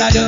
I do.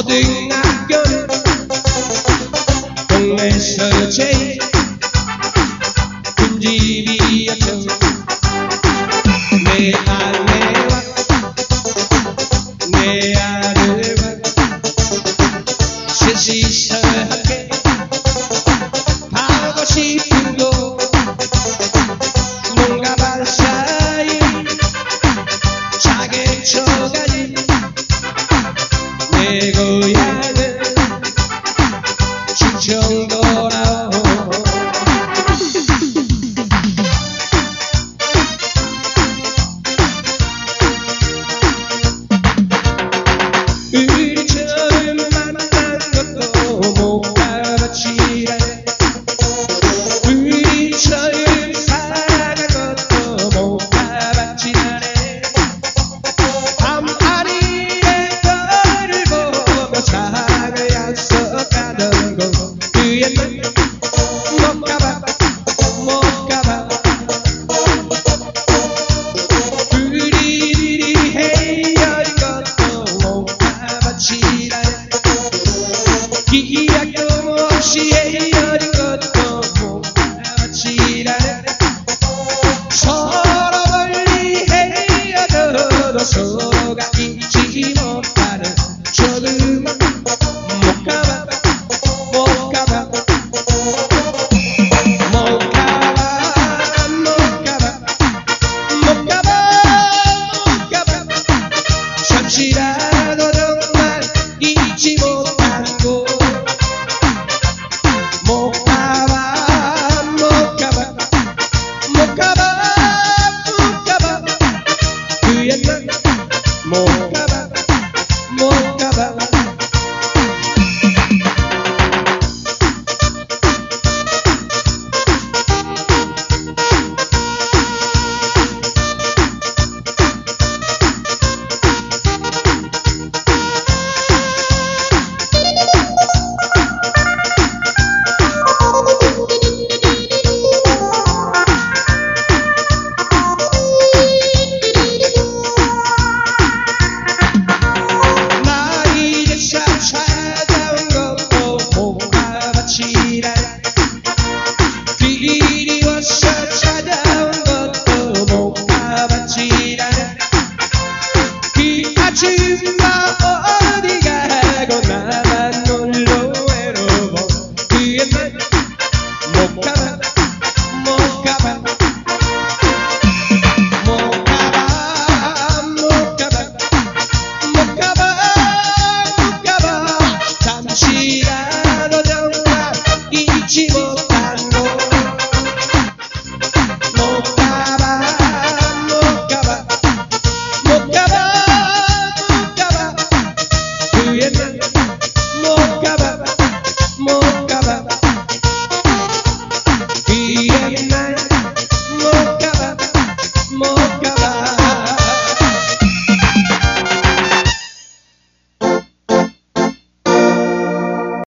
holding a gun. Don't let her change. yeah.